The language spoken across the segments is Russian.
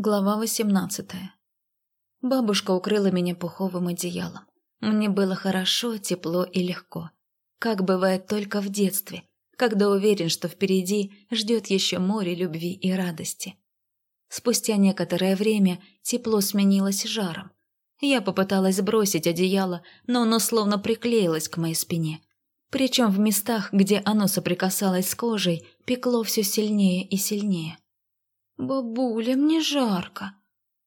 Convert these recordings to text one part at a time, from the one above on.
Глава восемнадцатая. Бабушка укрыла меня пуховым одеялом. Мне было хорошо, тепло и легко. Как бывает только в детстве, когда уверен, что впереди ждет еще море любви и радости. Спустя некоторое время тепло сменилось жаром. Я попыталась бросить одеяло, но оно словно приклеилось к моей спине. Причем в местах, где оно соприкасалось с кожей, пекло все сильнее и сильнее. «Бабуля, мне жарко!»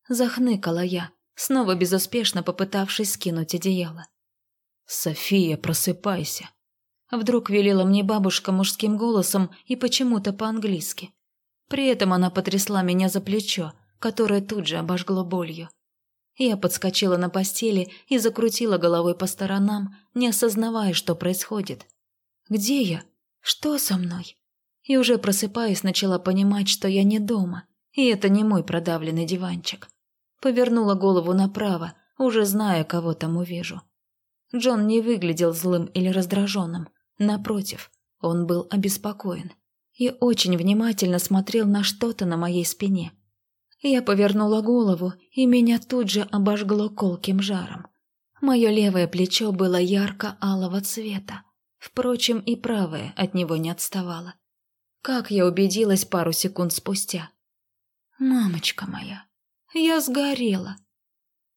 Захныкала я, снова безуспешно попытавшись скинуть одеяло. «София, просыпайся!» Вдруг велела мне бабушка мужским голосом и почему-то по-английски. При этом она потрясла меня за плечо, которое тут же обожгло болью. Я подскочила на постели и закрутила головой по сторонам, не осознавая, что происходит. «Где я? Что со мной?» И уже просыпаясь начала понимать, что я не дома, и это не мой продавленный диванчик. Повернула голову направо, уже зная, кого там увижу. Джон не выглядел злым или раздраженным. Напротив, он был обеспокоен и очень внимательно смотрел на что-то на моей спине. Я повернула голову, и меня тут же обожгло колким жаром. Мое левое плечо было ярко-алого цвета. Впрочем, и правое от него не отставало. Как я убедилась пару секунд спустя. «Мамочка моя, я сгорела!»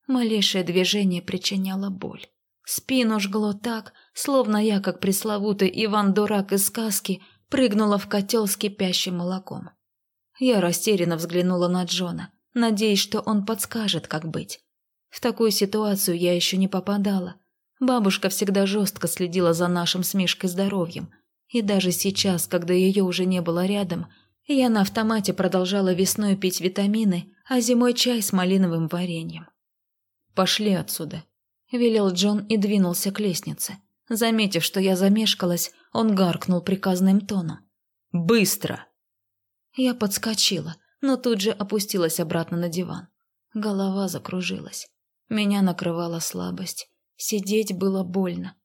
Малейшее движение причиняло боль. Спину жгло так, словно я, как пресловутый Иван-дурак из сказки, прыгнула в котел с кипящим молоком. Я растерянно взглянула на Джона, надеясь, что он подскажет, как быть. В такую ситуацию я еще не попадала. Бабушка всегда жестко следила за нашим с Мишкой здоровьем – и даже сейчас, когда ее уже не было рядом, я на автомате продолжала весной пить витамины, а зимой чай с малиновым вареньем. «Пошли отсюда», – велел Джон и двинулся к лестнице. Заметив, что я замешкалась, он гаркнул приказным тоном. «Быстро!» Я подскочила, но тут же опустилась обратно на диван. Голова закружилась. Меня накрывала слабость. Сидеть было больно.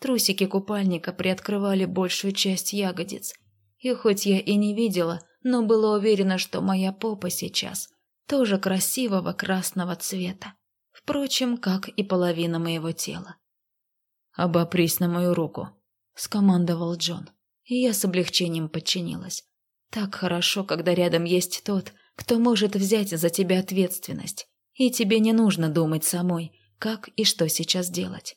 Трусики купальника приоткрывали большую часть ягодиц. И хоть я и не видела, но была уверена, что моя попа сейчас тоже красивого красного цвета. Впрочем, как и половина моего тела. «Обопрись на мою руку», — скомандовал Джон. И я с облегчением подчинилась. Так хорошо, когда рядом есть тот, кто может взять за тебя ответственность, и тебе не нужно думать самой, как и что сейчас делать.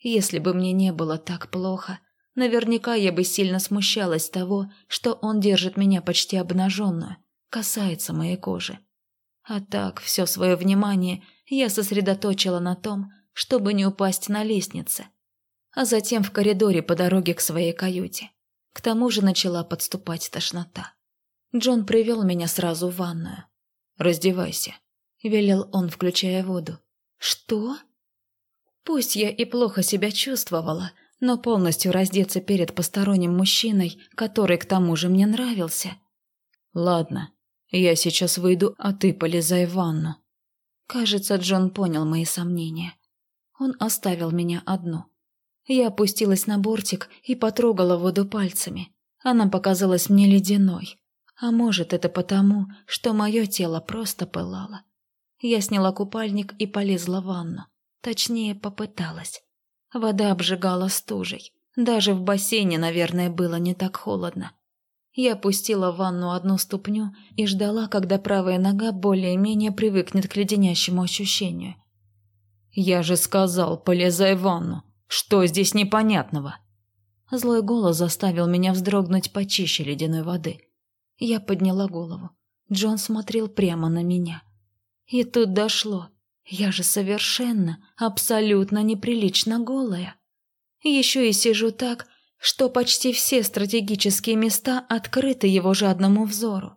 Если бы мне не было так плохо, наверняка я бы сильно смущалась того, что он держит меня почти обнаженную, касается моей кожи. А так все свое внимание я сосредоточила на том, чтобы не упасть на лестнице, а затем в коридоре по дороге к своей каюте. К тому же начала подступать тошнота. Джон привел меня сразу в ванную. «Раздевайся», — велел он, включая воду. «Что?» Пусть я и плохо себя чувствовала, но полностью раздеться перед посторонним мужчиной, который к тому же мне нравился. Ладно, я сейчас выйду, а ты полезай в ванну. Кажется, Джон понял мои сомнения. Он оставил меня одну. Я опустилась на бортик и потрогала воду пальцами. Она показалась мне ледяной. А может, это потому, что мое тело просто пылало. Я сняла купальник и полезла в ванну. Точнее, попыталась. Вода обжигала стужей. Даже в бассейне, наверное, было не так холодно. Я опустила в ванну одну ступню и ждала, когда правая нога более-менее привыкнет к леденящему ощущению. «Я же сказал, полезай в ванну. Что здесь непонятного?» Злой голос заставил меня вздрогнуть почище ледяной воды. Я подняла голову. Джон смотрел прямо на меня. И тут дошло. Я же совершенно, абсолютно неприлично голая. Еще и сижу так, что почти все стратегические места открыты его жадному взору.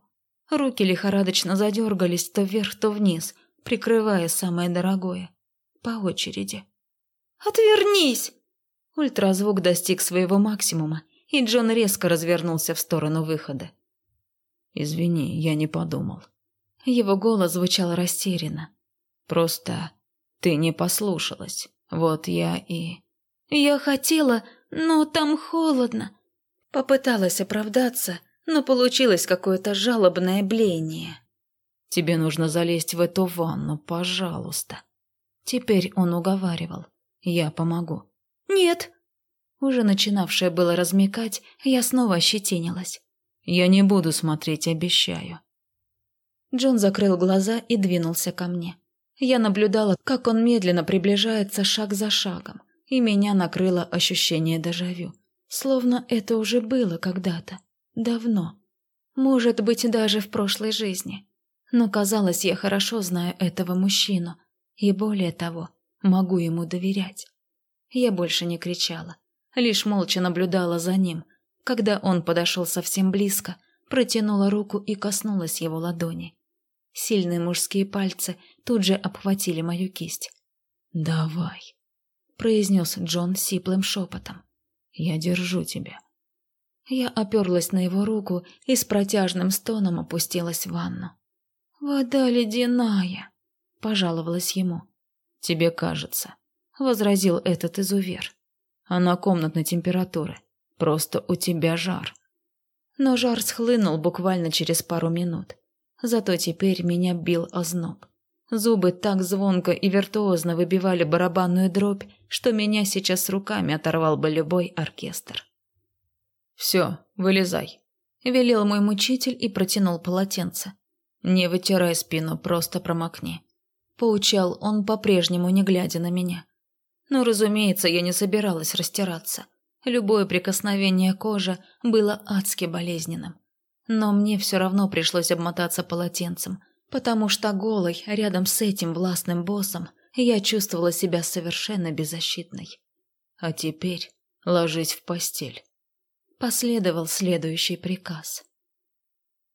Руки лихорадочно задергались то вверх, то вниз, прикрывая самое дорогое. По очереди. «Отвернись!» Ультразвук достиг своего максимума, и Джон резко развернулся в сторону выхода. «Извини, я не подумал». Его голос звучал растерянно. Просто ты не послушалась. Вот я и... Я хотела, но там холодно. Попыталась оправдаться, но получилось какое-то жалобное блеяние. Тебе нужно залезть в эту ванну, пожалуйста. Теперь он уговаривал. Я помогу. Нет. Уже начинавшая было размекать, я снова ощетинилась. Я не буду смотреть, обещаю. Джон закрыл глаза и двинулся ко мне. Я наблюдала, как он медленно приближается шаг за шагом, и меня накрыло ощущение дежавю. Словно это уже было когда-то. Давно. Может быть, даже в прошлой жизни. Но казалось, я хорошо знаю этого мужчину. И более того, могу ему доверять. Я больше не кричала. Лишь молча наблюдала за ним. Когда он подошел совсем близко, протянула руку и коснулась его ладони. Сильные мужские пальцы тут же обхватили мою кисть. «Давай», — произнес Джон сиплым шепотом. «Я держу тебя». Я оперлась на его руку и с протяжным стоном опустилась в ванну. «Вода ледяная», — пожаловалась ему. «Тебе кажется», — возразил этот изувер. «Она комнатной температуры. Просто у тебя жар». Но жар схлынул буквально через пару минут. Зато теперь меня бил озноб. Зубы так звонко и виртуозно выбивали барабанную дробь, что меня сейчас руками оторвал бы любой оркестр. «Все, вылезай», – велел мой мучитель и протянул полотенце. «Не вытирай спину, просто промокни». Поучал он, по-прежнему не глядя на меня. Но, разумеется, я не собиралась растираться. Любое прикосновение кожи было адски болезненным. Но мне все равно пришлось обмотаться полотенцем, потому что голой рядом с этим властным боссом я чувствовала себя совершенно беззащитной. А теперь ложись в постель. Последовал следующий приказ.